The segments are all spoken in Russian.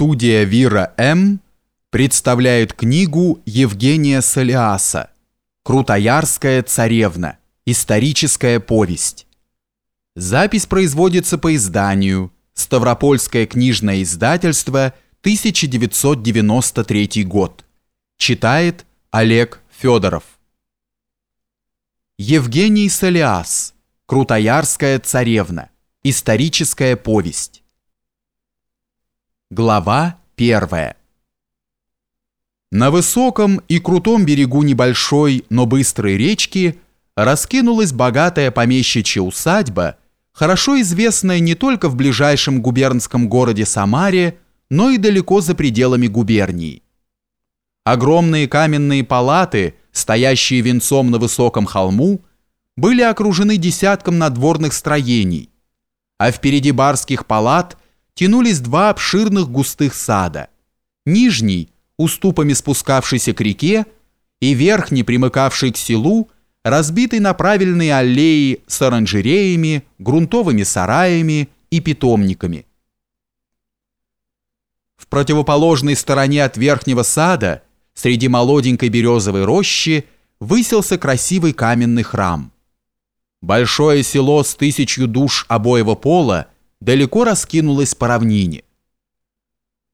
Студия Вира М. представляет книгу Евгения Солиаса «Крутоярская царевна. Историческая повесть». Запись производится по изданию Ставропольское книжное издательство 1993 год. Читает Олег Федоров. Евгений Солиас. Крутоярская царевна. Историческая повесть. Глава первая. На высоком и крутом берегу небольшой, но быстрой речки раскинулась богатая помещичья усадьба, хорошо известная не только в ближайшем губернском городе Самаре, но и далеко за пределами губернии. Огромные каменные палаты, стоящие венцом на высоком холму, были окружены десятком надворных строений, а впереди барских палат тянулись два обширных густых сада. Нижний, уступами спускавшийся к реке, и верхний, примыкавший к селу, разбитый на правильные аллеи с оранжереями, грунтовыми сараями и питомниками. В противоположной стороне от верхнего сада, среди молоденькой березовой рощи, высился красивый каменный храм. Большое село с тысячью душ обоего пола далеко раскинулось по равнине.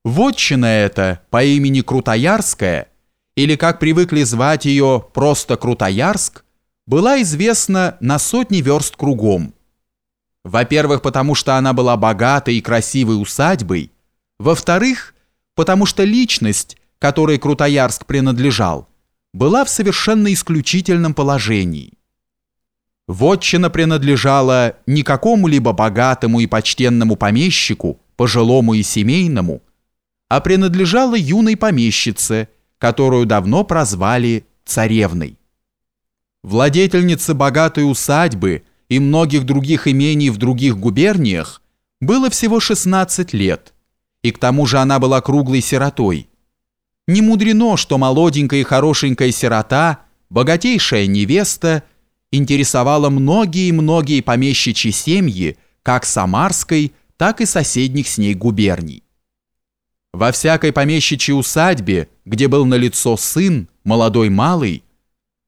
Вотчина эта по имени Крутоярская, или как привыкли звать ее просто Крутоярск, была известна на сотни верст кругом. Во-первых, потому что она была богатой и красивой усадьбой, во-вторых, потому что личность, которой Крутоярск принадлежал, была в совершенно исключительном положении. Вотчина принадлежала не какому-либо богатому и почтенному помещику, пожилому и семейному, а принадлежала юной помещице, которую давно прозвали царевной. Владетельнице богатой усадьбы и многих других имений в других губерниях было всего 16 лет, и к тому же она была круглой сиротой. Не мудрено, что молоденькая и хорошенькая сирота, богатейшая невеста – интересовала многие-многие помещичьи семьи, как Самарской, так и соседних с ней губерний. Во всякой помещичьей усадьбе, где был налицо сын, молодой малый,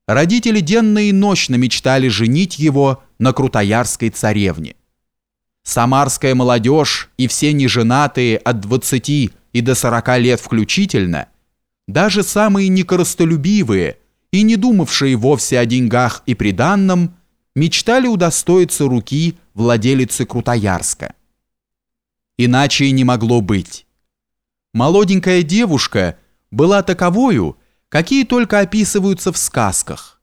родители денно и ночно мечтали женить его на крутоярской царевне. Самарская молодежь и все неженатые от 20 и до 40 лет включительно, даже самые некоростолюбивые – и не думавшие вовсе о деньгах и приданном, мечтали удостоиться руки владелицы Крутоярска. Иначе и не могло быть. Молоденькая девушка была таковою, какие только описываются в сказках,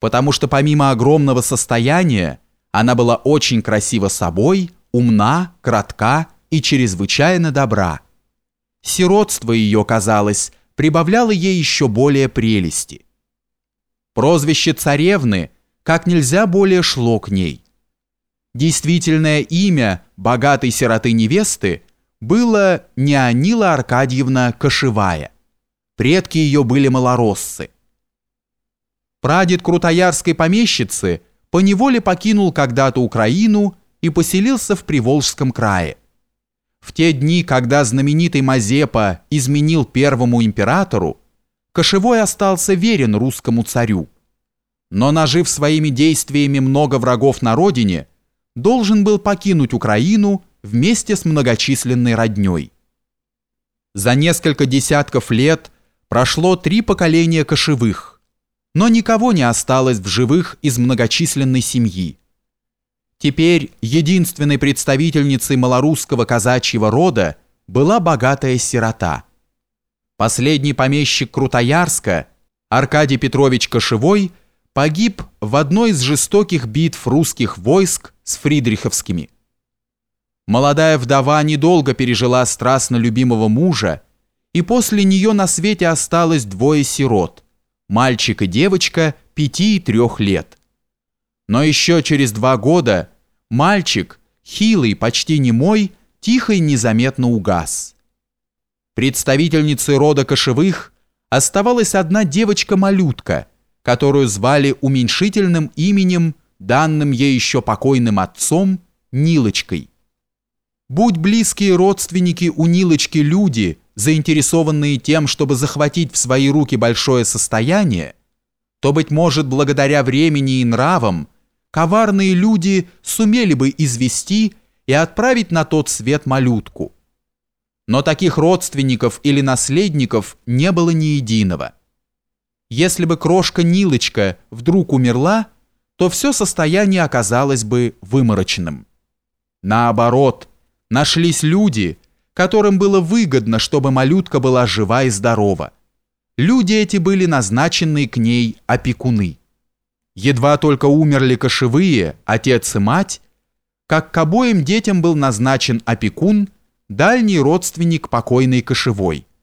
потому что помимо огромного состояния она была очень красива собой, умна, кратка и чрезвычайно добра. Сиротство ее, казалось, прибавляло ей еще более прелести. Прозвище царевны как нельзя более шло к ней. Действительное имя богатой сироты-невесты было Неонила Аркадьевна Кошевая. Предки ее были малороссы. Прадед крутоярской помещицы поневоле покинул когда-то Украину и поселился в Приволжском крае. В те дни, когда знаменитый Мазепа изменил первому императору, Кошевой остался верен русскому царю. Но нажив своими действиями много врагов на родине, должен был покинуть Украину вместе с многочисленной родней. За несколько десятков лет прошло три поколения кошевых, но никого не осталось в живых из многочисленной семьи. Теперь единственной представительницей малорусского казачьего рода была богатая сирота – Последний помещик Крутоярска, Аркадий Петрович Кошевой, погиб в одной из жестоких битв русских войск с фридриховскими. Молодая вдова недолго пережила страстно любимого мужа, и после нее на свете осталось двое сирот, мальчик и девочка пяти и трех лет. Но еще через два года мальчик, хилый, почти немой, тихо и незаметно угас. Представительницей рода кошевых оставалась одна девочка-малютка, которую звали уменьшительным именем, данным ей еще покойным отцом, Нилочкой. Будь близкие родственники у Нилочки люди, заинтересованные тем, чтобы захватить в свои руки большое состояние, то, быть может, благодаря времени и нравам, коварные люди сумели бы извести и отправить на тот свет малютку. Но таких родственников или наследников не было ни единого. Если бы крошка Нилочка вдруг умерла, то все состояние оказалось бы вымороченным. Наоборот, нашлись люди, которым было выгодно, чтобы малютка была жива и здорова. Люди эти были назначены к ней опекуны. Едва только умерли кошевые, отец и мать, как к обоим детям был назначен опекун, дальний родственник покойной кошевой –